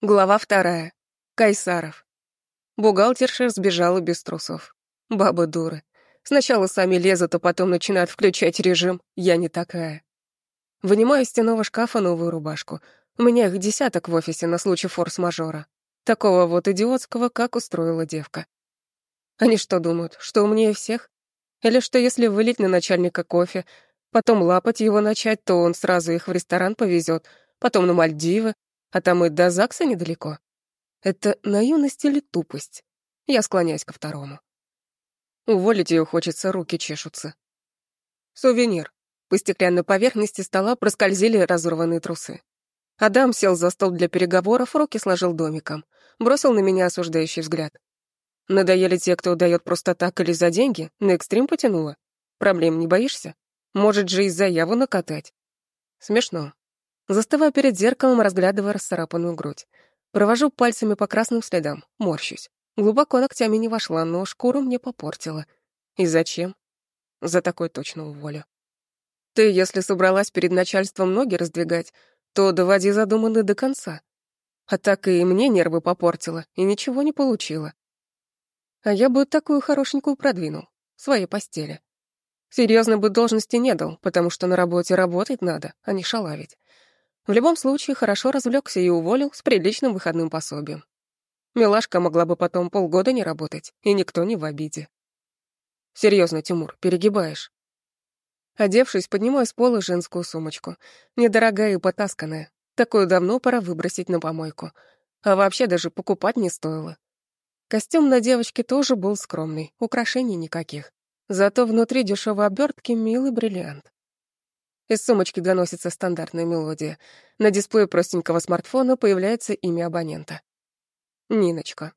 Глава вторая. Кайсаров. Бухгалтерша сбежала без трусов. Бабы дуры. Сначала сами лезут, а потом начинают включать режим «я не такая». Вынимаю из стенного шкафа новую рубашку. У меня их десяток в офисе на случай форс-мажора. Такого вот идиотского, как устроила девка. Они что думают, что умнее всех? Или что если вылить на начальника кофе, потом лапать его начать, то он сразу их в ресторан повезет, потом на Мальдивы, а там и до ЗАГСа недалеко. Это наивность или тупость? Я склоняюсь ко второму. Уволить ее хочется, руки чешутся. Сувенир. По стеклянной поверхности стола проскользили разорванные трусы. Адам сел за стол для переговоров, руки сложил домиком. Бросил на меня осуждающий взгляд. Надоели те, кто дает просто так или за деньги? На экстрим потянуло? Проблем не боишься? Может же и заяву накатать? Смешно. Застываю перед зеркалом, разглядывая расцарапанную грудь. Провожу пальцами по красным следам, морщусь. Глубоко ногтями не вошла, но шкуру мне попортила. И зачем? За такой точно уволю. Ты, если собралась перед начальством ноги раздвигать, то доводи задуманное до конца. А так и мне нервы попортила, и ничего не получила. А я бы такую хорошенькую продвинул, в своей постели. Серьезно бы должности не дал, потому что на работе работать надо, а не шалавить. В любом случае, хорошо развлекся и уволил с приличным выходным пособием. Милашка могла бы потом полгода не работать, и никто не в обиде. Серьезно, Тимур, перегибаешь. Одевшись, поднимаю с пола женскую сумочку. Недорогая и потасканная. Такую давно пора выбросить на помойку. А вообще даже покупать не стоило. Костюм на девочке тоже был скромный, украшений никаких. Зато внутри дешевой обертки милый бриллиант. Из сумочки доносится стандартная мелодия. На дисплее простенького смартфона появляется имя абонента. Ниночка.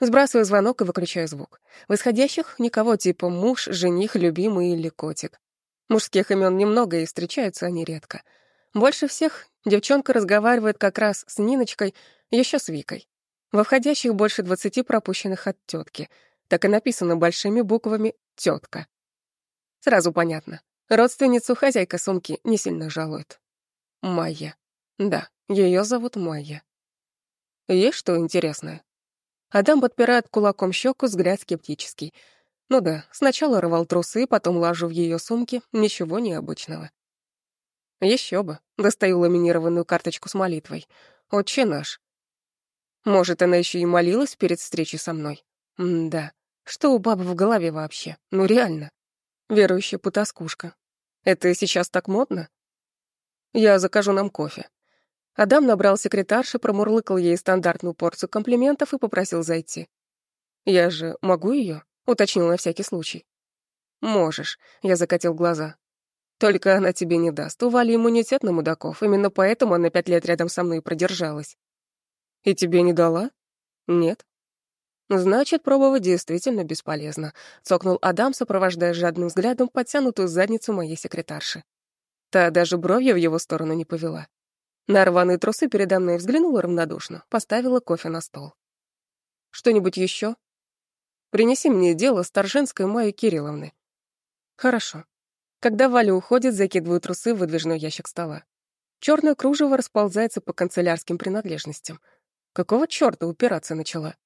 Сбрасываю звонок и выключаю звук. В исходящих никого типа муж, жених, любимый или котик. Мужских имен немного и встречаются они редко. Больше всех девчонка разговаривает как раз с Ниночкой, еще с Викой. Во входящих больше двадцати пропущенных от тетки. Так и написано большими буквами «тетка». Сразу понятно. Родственницу хозяйка сумки не сильно жалует. Майя. Да, ее зовут Майя. Есть что интересное? Адам подпирает кулаком щеку, взгляд скептический. Ну да, сначала рвал трусы, потом лажу в ее сумке, ничего необычного. Еще бы, достаю ламинированную карточку с молитвой. Отче наш. Может, она еще и молилась перед встречей со мной? М да. Что у бабы в голове вообще? Ну реально. Верующая потаскушка. Это сейчас так модно? Я закажу нам кофе. Адам набрал секретарши, промурлыкал ей стандартную порцию комплиментов и попросил зайти. «Я же могу ее? уточнил на всякий случай. «Можешь», — я закатил глаза. «Только она тебе не даст. У Вали иммунитет на мудаков, именно поэтому она пять лет рядом со мной продержалась». «И тебе не дала?» «Нет». «Значит, пробовать действительно бесполезно», — цокнул Адам, сопровождая жадным взглядом подтянутую задницу моей секретарши. Та даже бровью в его сторону не повела. На рваные трусы передо мной взглянула равнодушно, поставила кофе на стол. «Что-нибудь еще? Принеси мне дело Старженской Майи Кирилловны». «Хорошо». Когда Валя уходит, закидываю трусы в выдвижной ящик стола. Черное кружево расползается по канцелярским принадлежностям. Какого черта упираться начала?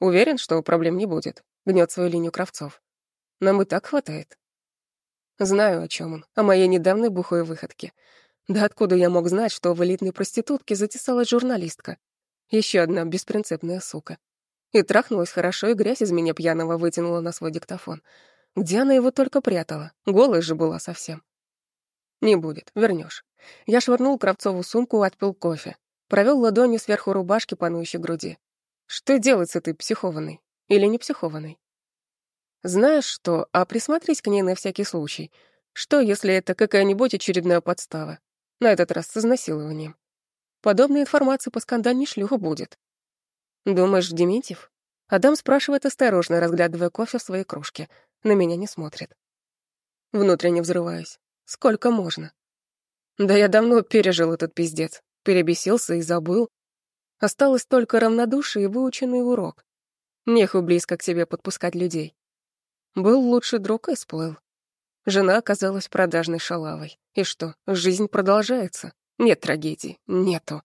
Уверен, что проблем не будет. Гнет свою линию Кравцов. Нам и так хватает. Знаю, о чем он. О моей недавней бухой выходке. Да откуда я мог знать, что в элитной проститутке затесалась журналистка? Еще одна беспринципная сука. И трахнулась хорошо, и грязь из меня пьяного вытянула на свой диктофон. Где она его только прятала? Голая же была совсем. Не будет, вернешь. Я швырнул Кравцову сумку, отпил кофе. Провел ладонью сверху рубашки по нующей груди. Что делать с этой психованной? Или не психованной? Знаешь что, а присмотрись к ней на всякий случай. Что, если это какая-нибудь очередная подстава? На этот раз с изнасилованием. Подобной информации по скандальной шлюху будет. Думаешь, Дементьев? Адам спрашивает осторожно, разглядывая кофе в своей кружке. На меня не смотрит. Внутренне взрываюсь. Сколько можно? Да я давно пережил этот пиздец. Перебесился и забыл. Осталось только равнодушие и выученный урок. Неху близко к себе подпускать людей. Был лучший друг и сплыл. Жена оказалась продажной шалавой. И что, жизнь продолжается? Нет трагедии, нету.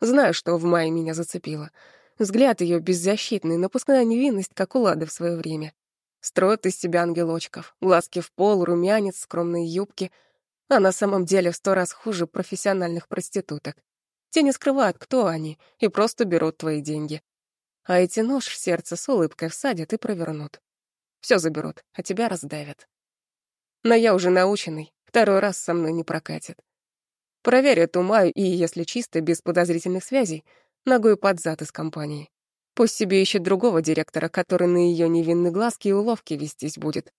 Знаю, что в мае меня зацепило. Взгляд ее беззащитный, напускная невинность, как у Лады в свое время. Строит из себя ангелочков, глазки в пол, румянец, скромные юбки. А на самом деле в сто раз хуже профессиональных проституток. Те не скрывают, кто они, и просто берут твои деньги. А эти нож в сердце с улыбкой всадят и провернут. Все заберут, а тебя раздавят. Но я уже наученный, второй раз со мной не прокатит. Проверь эту Маю и, если чисто, без подозрительных связей, ногой под зад из компании. Пусть себе ищет другого директора, который на ее невинные глазки и уловки вестись будет.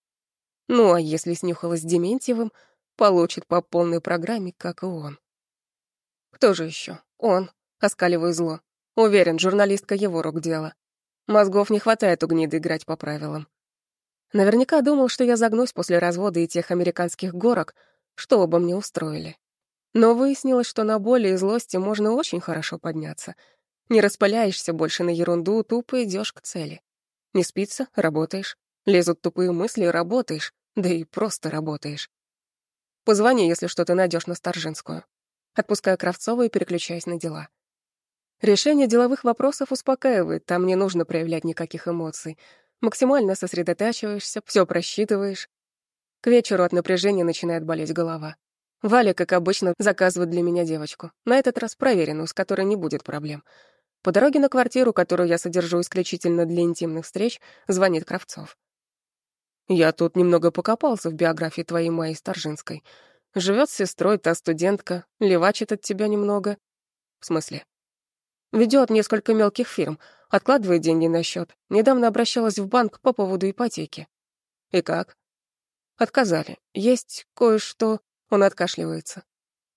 Ну, а если снюхалась с Дементьевым, получит по полной программе, как и он. Кто же еще? Он. Оскаливаю зло. Уверен, журналистка его рук дело. Мозгов не хватает у гниды играть по правилам. Наверняка думал, что я загнусь после развода и тех американских горок, что оба мне устроили. Но выяснилось, что на боли и злости можно очень хорошо подняться. Не распыляешься больше на ерунду, тупо идешь к цели. Не спится — работаешь. Лезут тупые мысли — работаешь. Да и просто работаешь. Позвони, если что-то найдешь на Старжинскую. Отпускаю Кравцова и переключаюсь на дела. Решение деловых вопросов успокаивает, там не нужно проявлять никаких эмоций. Максимально сосредотачиваешься, все просчитываешь. К вечеру от напряжения начинает болеть голова. Валя, как обычно, заказывает для меня девочку. На этот раз проверенную, с которой не будет проблем. По дороге на квартиру, которую я содержу исключительно для интимных встреч, звонит Кравцов. «Я тут немного покопался в биографии твоей Майи Старжинской. Живет с сестрой, та студентка, левачит от тебя немного». «В смысле?» Ведет несколько мелких фирм, откладывает деньги на счет. Недавно обращалась в банк по поводу ипотеки. И как? Отказали. Есть кое-что он откашливается.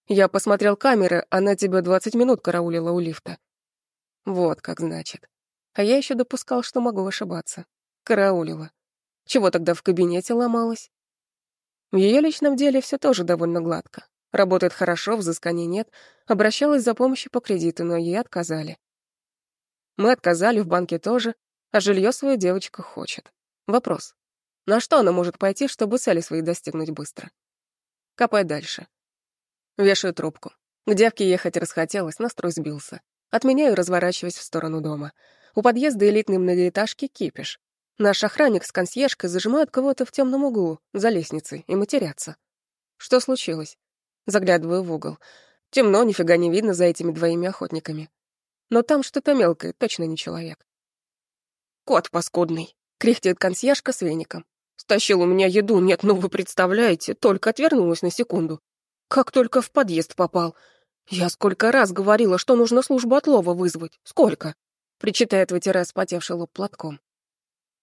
Я посмотрел камеры, она тебя 20 минут караулила у лифта. Вот как значит. А я еще допускал, что могу ошибаться. Караулила. Чего тогда в кабинете ломалась? В ее личном деле все тоже довольно гладко. Работает хорошо, взысканий нет. Обращалась за помощью по кредиту, но ей отказали. Мы отказали, в банке тоже, а жилье свою девочка хочет. Вопрос. На что она может пойти, чтобы цели свои достигнуть быстро? Копай дальше. Вешаю трубку. К девке ехать расхотелось, настрой сбился. Отменяю, разворачиваясь в сторону дома. У подъезда элитной многоэтажки кипиш. Наш охранник с консьержкой зажимают кого-то в темном углу, за лестницей, и матерятся. Что случилось? Заглядываю в угол. Темно, нифига не видно за этими двоими охотниками. Но там что-то мелкое, точно не человек. «Кот паскудный!» — кряхтит консьержка с веником. Стащил у меня еду, нет, ну вы представляете, только отвернулась на секунду. Как только в подъезд попал. Я сколько раз говорила, что нужно службу отлова вызвать. Сколько? Причитает, вытирая спотевший лоб платком.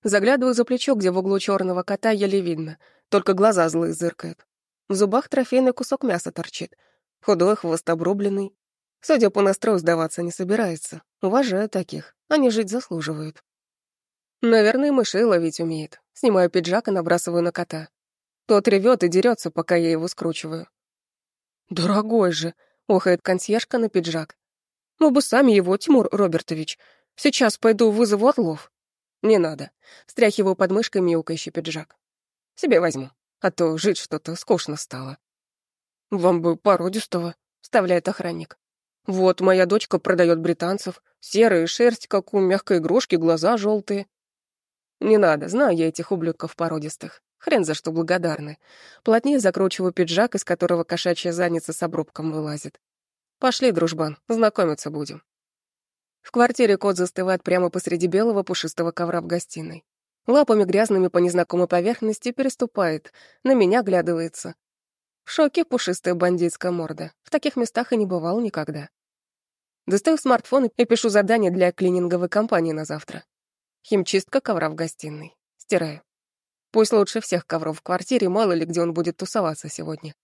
Заглядываю за плечо, где в углу черного кота еле видно. Только глаза злые зыркают. В зубах трофейный кусок мяса торчит. Худой, хвост обрубленный. Судя по настрою, сдаваться не собирается. Уважаю таких. Они жить заслуживают. Наверное, мышей ловить умеет. Снимаю пиджак и набрасываю на кота. Тот ревет и дерется, пока я его скручиваю. «Дорогой же!» — охает консьержка на пиджак. «Мы бы сами его, Тимур Робертович. Сейчас пойду вызову отлов». «Не надо». Стряхиваю подмышкой мяукающий пиджак. «Себе возьму, а то жить что-то скучно стало». «Вам бы породистого», — вставляет охранник. «Вот, моя дочка продает британцев. Серая шерсть, как у мягкой игрушки, глаза желтые. Не надо, знаю я этих ублюдков породистых. Хрен за что благодарны. Плотнее закручиваю пиджак, из которого кошачья задница с обрубком вылазит. Пошли, дружбан, знакомиться будем. В квартире кот застывает прямо посреди белого пушистого ковра в гостиной. Лапами грязными по незнакомой поверхности переступает, на меня глядывается. В шоке пушистая бандитская морда. В таких местах и не бывал никогда. Достаю смартфон и пишу задание для клининговой компании на завтра. Химчистка ковра в гостиной. Стираю. Пусть лучше всех ковров в квартире, мало ли где он будет тусоваться сегодня.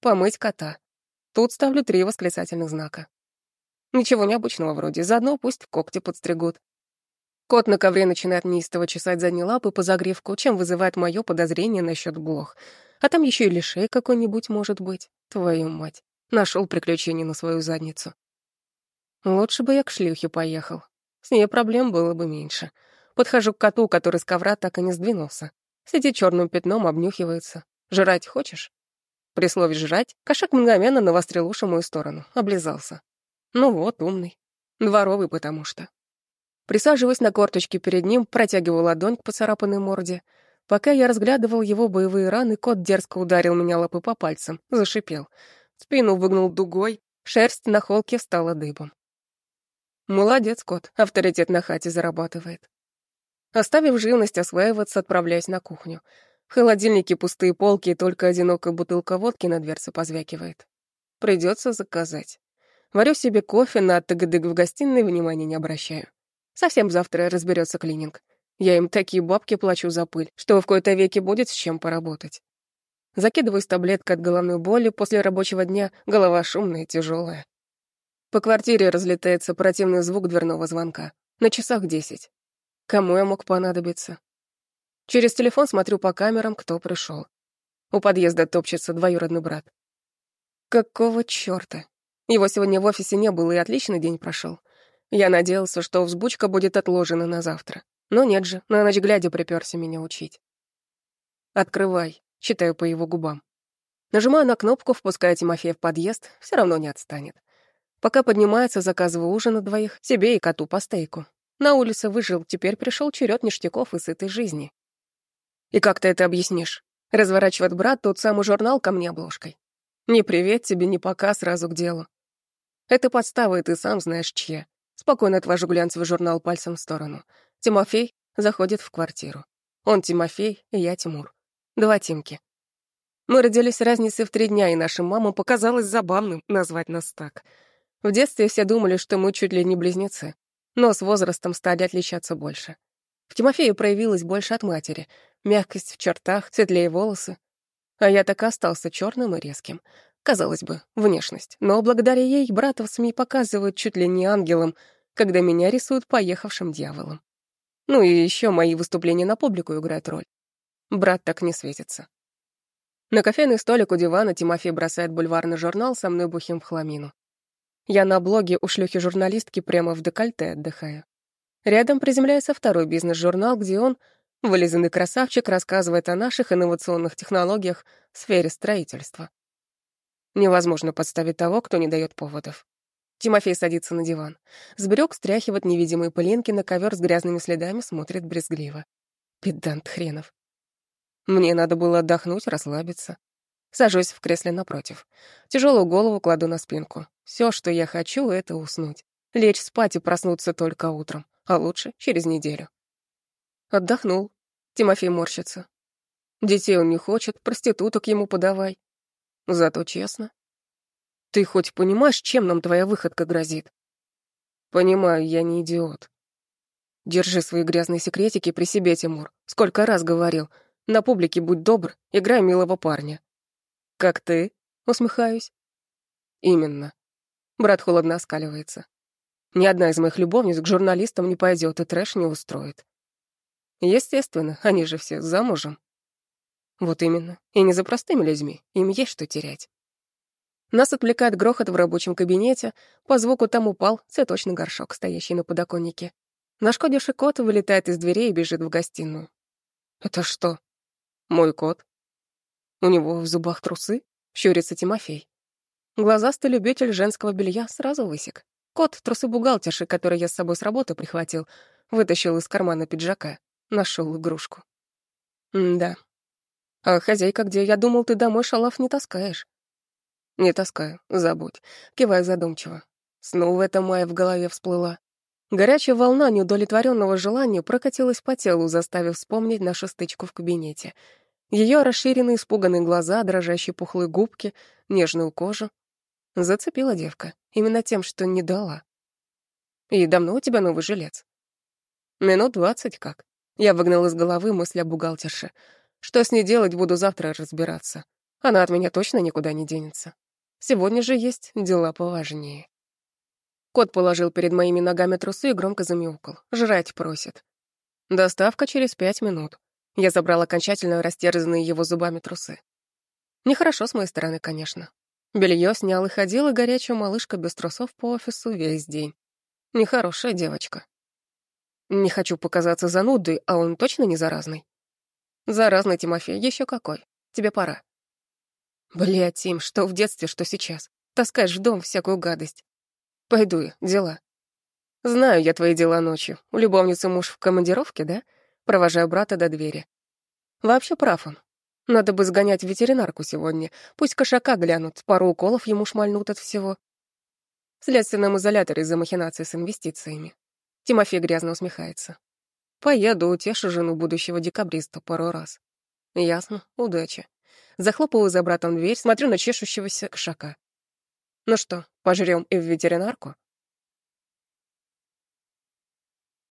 Помыть кота. Тут ставлю три восклицательных знака. Ничего необычного вроде, заодно пусть когти подстригут. Кот на ковре начинает неистово чесать задние лапы по загривку, чем вызывает мое подозрение насчет блох. А там еще и лишей какой-нибудь может быть. Твою мать. Нашел приключение на свою задницу. Лучше бы я к шлюхе поехал. С ней проблем было бы меньше. Подхожу к коту, который с ковра так и не сдвинулся. Сидит черным пятном, обнюхивается. «Жрать хочешь?» При слове «жрать» кошак мгновенно навострил уши мою сторону, облизался. Ну вот, умный. Дворовый, потому что. Присаживаясь на корточки перед ним, протягиваю ладонь к поцарапанной морде. Пока я разглядывал его боевые раны, кот дерзко ударил меня лапы по пальцам, зашипел. Спину выгнул дугой, шерсть на холке стала дыбом. Молодец, кот, авторитет на хате зарабатывает. Оставив живность осваиваться, отправляюсь на кухню. В холодильнике пустые полки, и только одинокая бутылка водки на дверце позвякивает. Придется заказать. Варю себе кофе, на тыгдык в гостиной внимания не обращаю. Совсем завтра разберется клининг. Я им такие бабки плачу за пыль, что в кои-то веке будет с чем поработать. Закидываюсь таблеткой от головной боли, после рабочего дня голова шумная и тяжелая. По квартире разлетается противный звук дверного звонка. На часах десять. Кому я мог понадобиться? Через телефон смотрю по камерам, кто пришел. У подъезда топчется двоюродный брат. Какого чёрта? Его сегодня в офисе не было, и отличный день прошел. Я надеялся, что взбучка будет отложена на завтра. Но нет же, на ночь глядя припёрся меня учить. «Открывай», — читаю по его губам. Нажимаю на кнопку, впуская Тимофея в подъезд, все равно не отстанет. Пока поднимается, заказываю ужин на двоих, себе и коту по стейку. На улице выжил, теперь пришел черед ништяков и сытой жизни. «И как ты это объяснишь?» Разворачивает брат тот самый журнал ко мне обложкой. «Не привет тебе, не пока, сразу к делу. Это подстава, и ты сам знаешь, чья. Спокойно отвожу глянцевый журнал пальцем в сторону. Тимофей заходит в квартиру. Он Тимофей, и я Тимур. Два Тимки. Мы родились разницей в три дня, и нашим мамам показалось забавным назвать нас так. В детстве все думали, что мы чуть ли не близнецы, но с возрастом стали отличаться больше. В Тимофее проявилось больше от матери. Мягкость в чертах, светлее волосы. А я так и остался черным и резким. Казалось бы, внешность. Но благодаря ей брата в СМИ показывают чуть ли не ангелом, когда меня рисуют поехавшим дьяволом. Ну и еще мои выступления на публику играют роль. Брат так не светится. На кофейный столик у дивана Тимофей бросает бульварный журнал со мной бухим в хламину. Я на блоге у шлюхи-журналистки прямо в декольте отдыхаю. Рядом приземляется второй бизнес-журнал, где он, вылизанный красавчик, рассказывает о наших инновационных технологиях в сфере строительства. Невозможно подставить того, кто не дает поводов. Тимофей садится на диван. Сберег стряхивает невидимые пылинки на ковер с грязными следами, смотрит брезгливо. Педант хренов. Мне надо было отдохнуть, расслабиться. Сажусь в кресле напротив. Тяжелую голову кладу на спинку. Все, что я хочу, это уснуть. Лечь спать и проснуться только утром. А лучше через неделю. Отдохнул. Тимофей морщится. Детей он не хочет, проституток ему подавай. Зато честно. Ты хоть понимаешь, чем нам твоя выходка грозит? Понимаю, я не идиот. Держи свои грязные секретики при себе, Тимур. Сколько раз говорил. На публике будь добр, играй милого парня. Как ты? Усмехаюсь. Именно. Брат холодно оскаливается. Ни одна из моих любовниц к журналистам не пойдет и трэш не устроит. Естественно, они же все замужем. Вот именно. И не за простыми людьми. Им есть что терять. Нас отвлекает грохот в рабочем кабинете. По звуку там упал цветочный горшок, стоящий на подоконнике. Нашкодивший кот вылетает из дверей и бежит в гостиную. «Это что?» «Мой кот». «У него в зубах трусы?» — щурится Тимофей. Глазастый любитель женского белья сразу высек. Кот — трусы бухгалтерши, который я с собой с работы прихватил, вытащил из кармана пиджака, нашел игрушку. М да, а хозяйка где? Я думал, ты домой шалав не таскаешь. Не таскаю, забудь. Киваю задумчиво. Снова эта Майя в голове всплыла. Горячая волна неудовлетворенного желания прокатилась по телу, заставив вспомнить нашу стычку в кабинете. Ее расширенные испуганные глаза, дрожащие пухлые губки, нежную кожу. Зацепила девка. Именно тем, что не дала. «И давно у тебя новый жилец?» «Минут двадцать как». Я выгнал из головы мысль о бухгалтерше — что с ней делать, буду завтра разбираться. Она от меня точно никуда не денется. Сегодня же есть дела поважнее. Кот положил перед моими ногами трусы и громко замяукал. Жрать просит. Доставка через пять минут. Я забрал окончательно растерзанные его зубами трусы. Нехорошо с моей стороны, конечно. Белье снял и ходил, и горячая малышка без трусов по офису весь день. Нехорошая девочка. Не хочу показаться занудой, а он точно не заразный. Заразный, Тимофей, еще какой. Тебе пора. Бля, Тим, что в детстве, что сейчас. Таскаешь в дом всякую гадость. Пойду я, дела. Знаю я твои дела ночью. У любовницы муж в командировке, да? Провожаю брата до двери. Вообще прав он. Надо бы сгонять в ветеринарку сегодня. Пусть кошака глянут, пару уколов ему шмальнут от всего. В следственном изоляторе из-за махинации с инвестициями. Тимофей грязно усмехается. Поеду, утешу жену будущего декабриста пару раз. Ясно, удачи. Захлопываю за братом дверь, смотрю на чешущегося кошака. Ну что, пожрём и в ветеринарку?